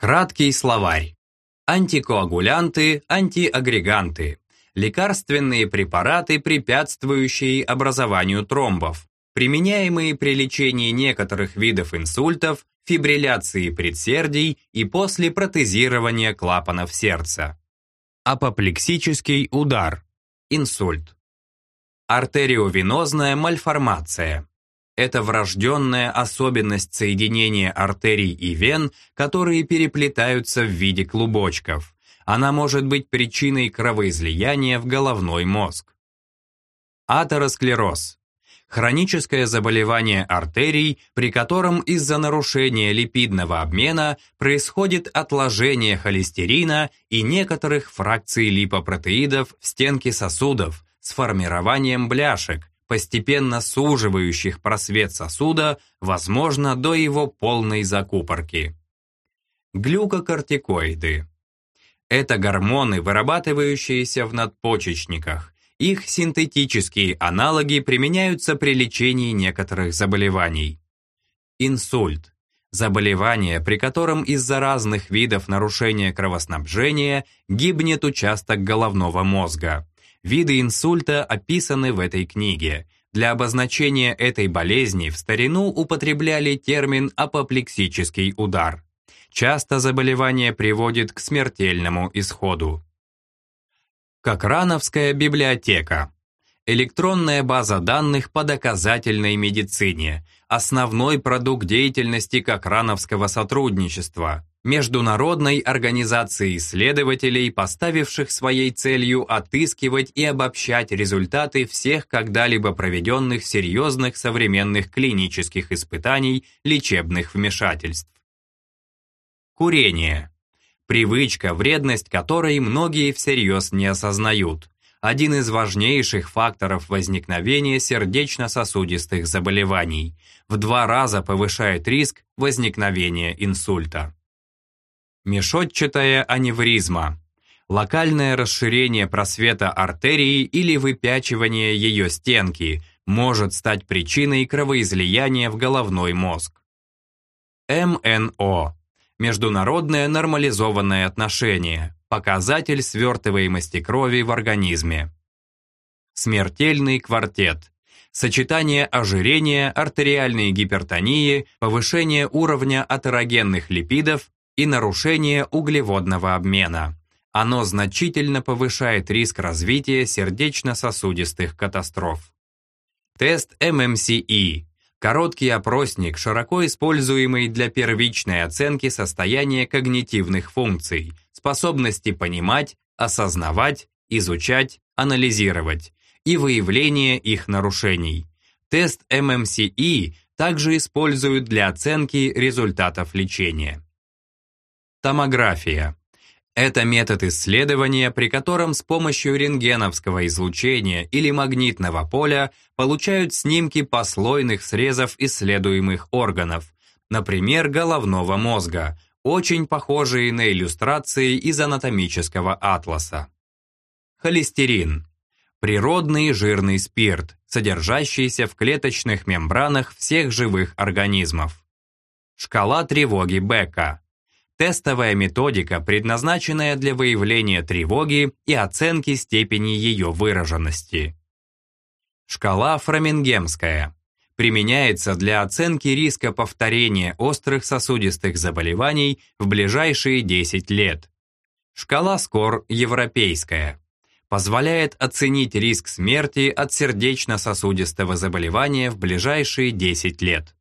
Краткий словарь. Антикоагулянты, антиагреганты. Лекарственные препараты, препятствующие образованию тромбов, применяемые при лечении некоторых видов инсультов, фибрилляции предсердий и после протезирования клапанов сердца. Апоплексический удар. Инсульт. Артериовенозная мальформация. Это врожденная особенность соединения артерий и вен, которые переплетаются в виде клубочков. Она может быть причиной кровоизлияния в головной мозг. Атеросклероз хроническое заболевание артерий, при котором из-за нарушения липидного обмена происходит отложение холестерина и некоторых фракций липопротеидов в стенке сосудов с формированием бляшек, постепенно суживающих просвет сосуда, возможно, до его полной закупорки. Глюкокортикоиды. Это гормоны, вырабатывающиеся в надпочечниках, их синтетические аналоги применяются при лечении некоторых заболеваний. Инсульт – заболевание, при котором из-за разных видов нарушения кровоснабжения гибнет участок головного мозга. Виды инсульта описаны в этой книге. Для обозначения этой болезни в старину употребляли термин апоплексический удар. Часто заболевание приводит к смертельному исходу. Кокрановская библиотека. Электронная база данных по доказательной медицине. Основной продукт деятельности Кокрановского сотрудничества. Международной организации исследователей, поставивших своей целью отыскивать и обобщать результаты всех когда-либо проведенных серьезных современных клинических испытаний лечебных вмешательств. Курение. Привычка, вредность которой многие всерьез не осознают. Один из важнейших факторов возникновения сердечно-сосудистых заболеваний. В два раза повышает риск возникновения инсульта. Мешотчатая аневризма. Локальное расширение просвета артерии или выпячивание ее стенки может стать причиной кровоизлияния в головной мозг. МНО Международное нормализованное отношение. Показатель свертываемости крови в организме. Смертельный квартет. Сочетание ожирения, артериальной гипертонии, повышение уровня атерогенных липидов и нарушение углеводного обмена. Оно значительно повышает риск развития сердечно-сосудистых катастроф. Тест ММСИ Короткий опросник, широко используемый для первичной оценки состояния когнитивных функций, способности понимать, осознавать, изучать, анализировать и выявления их нарушений. Тест ММСИ также используют для оценки результатов лечения. Томография. Это метод исследования, при котором с помощью рентгеновского излучения или магнитного поля получают снимки послойных срезов исследуемых органов, например, головного мозга, очень похожие на иллюстрации из анатомического атласа. Холестерин. Природный жирный спирт, содержащийся в клеточных мембранах всех живых организмов. Шкала тревоги Бека Тестовая методика, предназначенная для выявления тревоги и оценки степени ее выраженности. Шкала Фрамингемская. Применяется для оценки риска повторения острых сосудистых заболеваний в ближайшие 10 лет. Шкала СКОР Европейская. Позволяет оценить риск смерти от сердечно-сосудистого заболевания в ближайшие 10 лет.